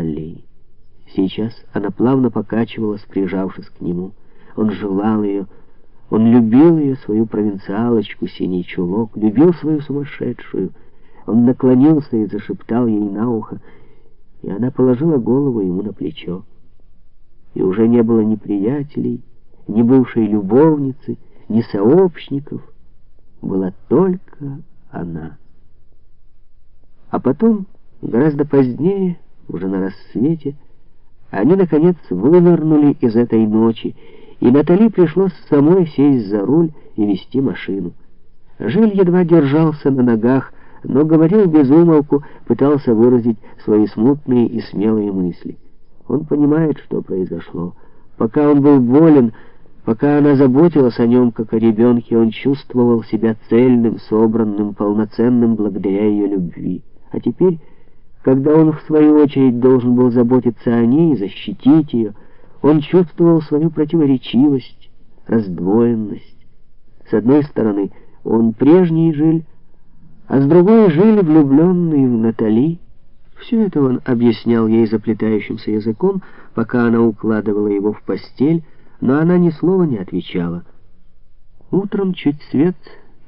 Натали. Сейчас она плавно покачивалась, прижавшись к нему. Он желал ее, он любил ее, свою провинциалочку, синий чулок, любил свою сумасшедшую. Он наклонился и зашептал ей на ухо, и она положила голову ему на плечо. И уже не было ни приятелей, ни бывшей любовницы, ни сообщников. Была только она. А потом, гораздо позднее, уже на рассвете, они, наконец, вынырнули из этой ночи, и Натали пришлось самой сесть за руль и вести машину. Жиль едва держался на ногах, но говорил без умолку, пытался выразить свои смутные и смелые мысли. Он понимает, что произошло. Пока он был болен, пока она заботилась о нем, как о ребенке, он чувствовал себя цельным, собранным, полноценным благодаря ее любви. А теперь, когда он, в свою очередь, должен был заботиться о ней, защитить ее, он чувствовал свою противоречивость, раздвоенность. С одной стороны, он прежний Жиль, а с другой Жиль, влюбленный в Натали. Все это он объяснял ей заплетающимся языком, пока она укладывала его в постель, но она ни слова не отвечала. Утром, чуть свет,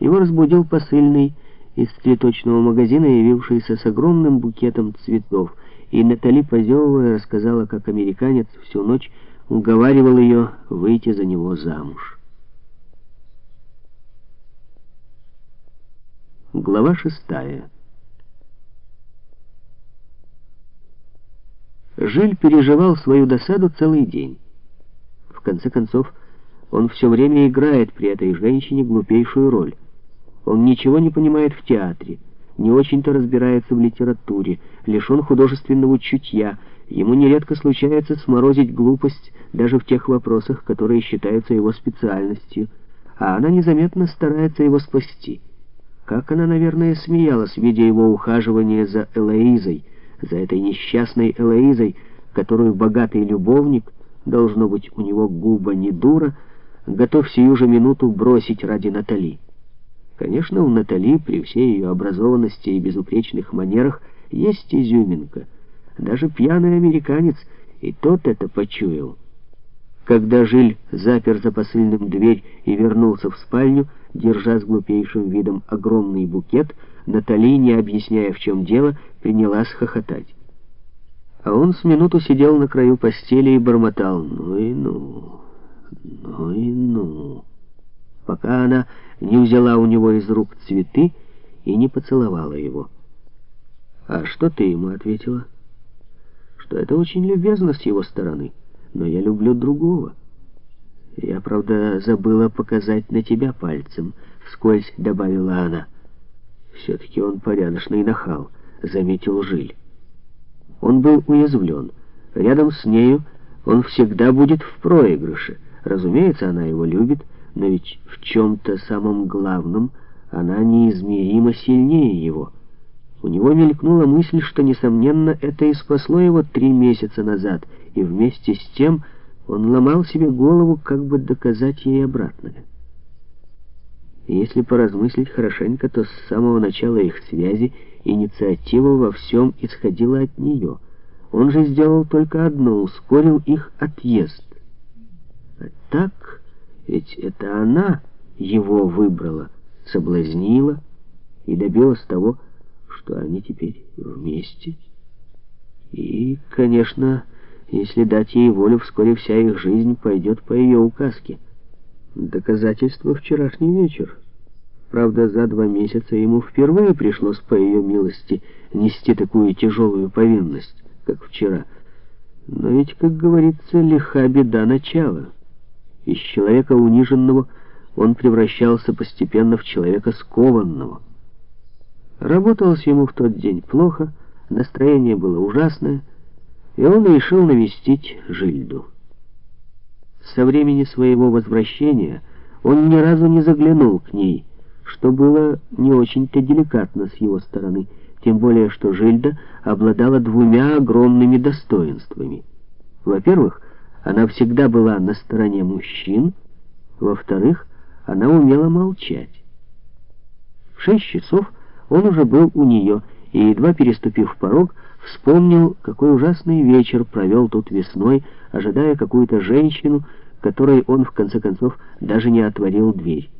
его разбудил посыльный из цветочного магазина, явившийся с огромным букетом цветов, и Натали, позевывая, рассказала, как американец всю ночь уговаривал ее выйти за него замуж. Глава шестая. Жиль переживал свою досаду целый день. В конце концов, он все время играет при этой женщине глупейшую роль. Он ничего не понимает в театре, не очень-то разбирается в литературе, лишен художественного чутья, ему нередко случается сморозить глупость даже в тех вопросах, которые считаются его специальностью, а она незаметно старается его спасти. Как она, наверное, смеялась, видя его ухаживание за Элоизой, за этой несчастной Элоизой, которую богатый любовник, должно быть, у него губа не дура, готов сию же минуту бросить ради Натали. Конечно, у Натали, при всей ее образованности и безупречных манерах, есть изюминка. Даже пьяный американец и тот это почуял. Когда Жиль запер за посыльным дверь и вернулся в спальню, держа с глупейшим видом огромный букет, Натали, не объясняя в чем дело, принялась хохотать. А он с минуту сидел на краю постели и бормотал «Ну и ну, ну и ну» пока она не взяла у него из рук цветы и не поцеловала его. «А что ты ему ответила?» «Что это очень любезно с его стороны, но я люблю другого». «Я, правда, забыла показать на тебя пальцем», — вскользь добавила она. «Все-таки он порядочный нахал», — заметил Жиль. Он был уязвлен. Рядом с нею он всегда будет в проигрыше. Разумеется, она его любит, но ведь в чем-то самом главном она неизмеримо сильнее его. У него мелькнула мысль, что, несомненно, это и спасло его три месяца назад, и вместе с тем он ломал себе голову, как бы доказать ей обратное. Если поразмыслить хорошенько, то с самого начала их связи инициатива во всем исходила от нее. Он же сделал только одно — ускорил их отъезд. А так... Ведь это она его выбрала, соблазнила и добилась того, что они теперь вместе. И, конечно, если дать ей волю, вскоре вся их жизнь пойдет по ее указке. Доказательство вчерашний вечер. Правда, за два месяца ему впервые пришлось, по ее милости, нести такую тяжелую повинность, как вчера. Но ведь, как говорится, лиха беда начала. Из человека униженного он превращался постепенно в человека скованного. Работалось ему в тот день плохо, настроение было ужасное, и он решил навестить Жильду. Со времени своего возвращения он ни разу не заглянул к ней, что было не очень-то деликатно с его стороны, тем более что Жильда обладала двумя огромными достоинствами. Во-первых, она всегда была на стороне мужчин, во-вторых, она умела молчать. В шесть часов он уже был у нее, и, едва переступив порог, Вспомнил, какой ужасный вечер провел тут весной, ожидая какую-то женщину, которой он, в конце концов, даже не отворил дверь.